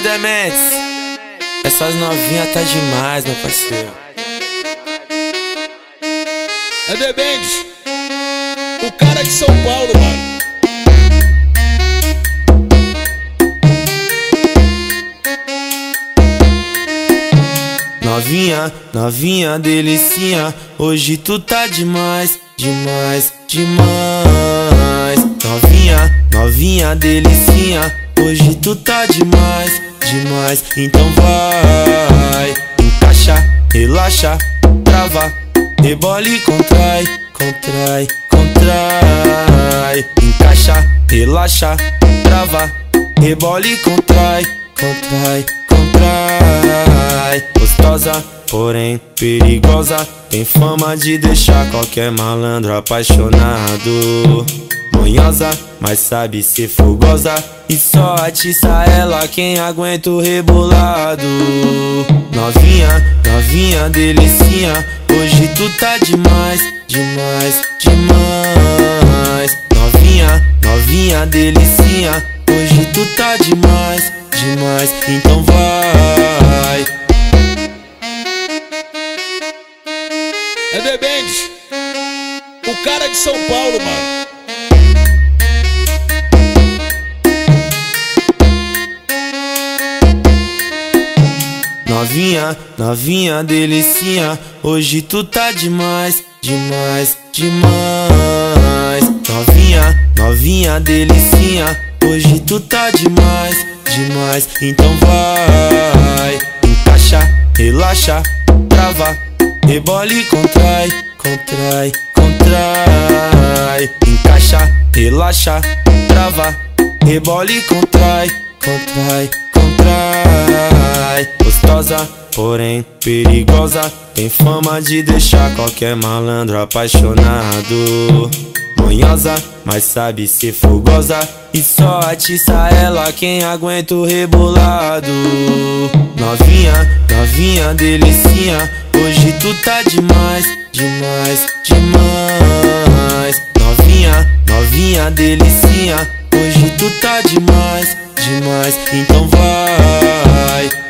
novinha Dementes. Essas novinhas tá demais, meu parceiro. É Dementes. O cara de São Paulo, mano. Novinha, novinha, delicinha. Hoje tu tá demais, demais, demais. Novinha, novinha, delicinha. Hoje tu tá demais, demais. Então vai, encaixa, relaxa, trava, rebole e contrai, contrai, contrai. Encaixa, relaxa, trava, rebole e contrai, contrai, contrai. Gostosa, porém perigosa. Tem fama de deixar qualquer malandro apaixonado. Manhosa, mas sabe ser fogosa. E só atiça ela quem aguenta o rebolado. Novinha, novinha, delicinha. Hoje tu tá demais, demais, demais. Novinha, novinha, delicinha. Hoje tu tá demais, demais. Então vai. É Dementes. O cara de São Paulo, mano. Novinha, novinha, delicinha. Hoje tu tá demais, demais, demais. Novinha, novinha, delicinha. Hoje tu tá demais, demais. Então vai, encaixa, relaxa, trava, rebole contrai, contrai, contrai. Encaixa, relaxa, trava, rebole contrai, contrai, contrai. Gostosa, porém perigosa. Tem fama de deixar qualquer malandro apaixonado. Manhosa, mas sabe ser fogosa. E só atiça ela quem aguenta o rebolado. Novinha, novinha, delicinha. Hoje tu tá demais, demais, demais. Novinha, novinha, delicinha. Hoje tu tá demais, demais. Então vai.